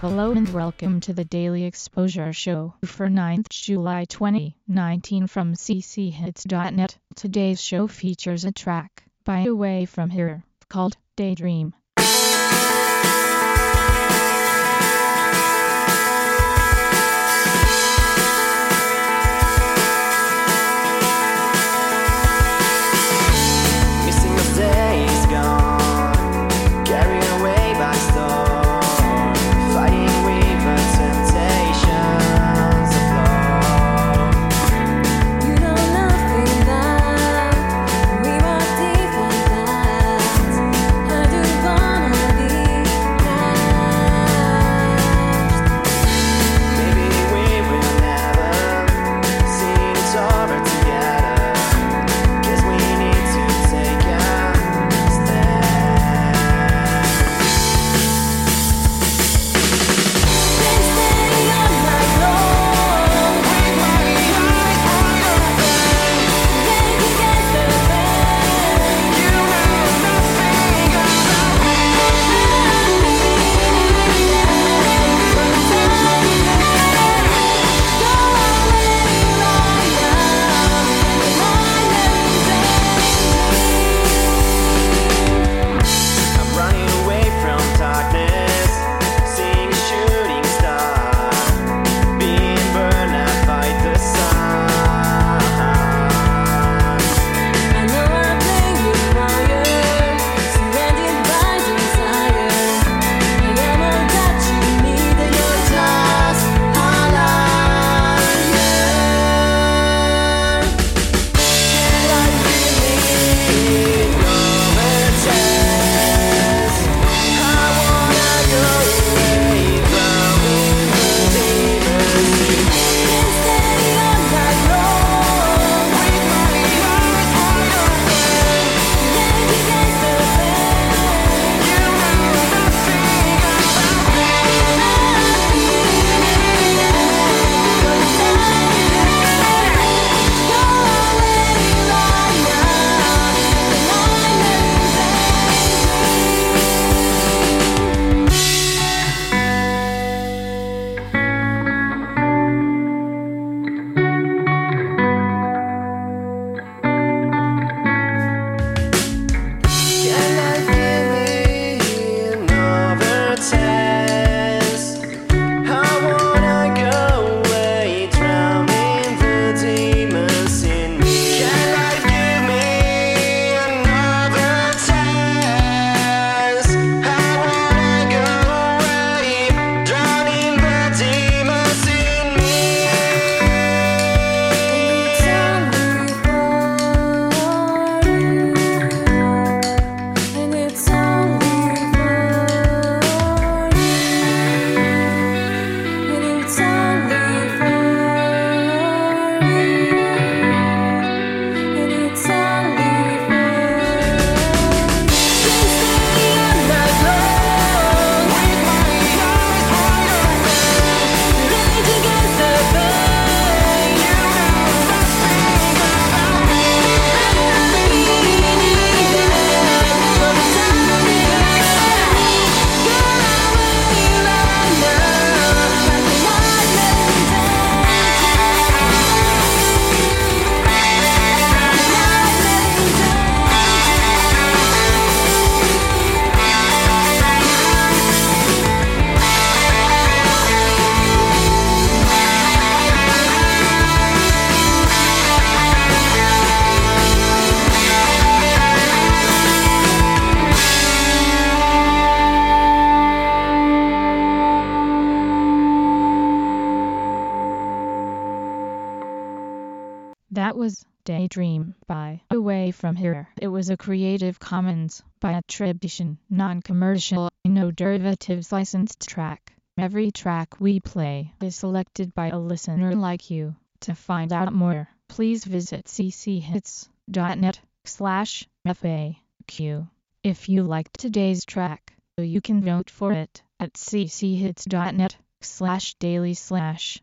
Hello and welcome to the Daily Exposure Show for 9th July 2019 from cchits.net. Today's show features a track by Away From Here called Daydream. That was Daydream by Away From Here. It was a Creative Commons by attribution, non-commercial, no derivatives licensed track. Every track we play is selected by a listener like you. To find out more, please visit cchits.net slash FAQ. If you liked today's track, you can vote for it at cchits.net slash daily slash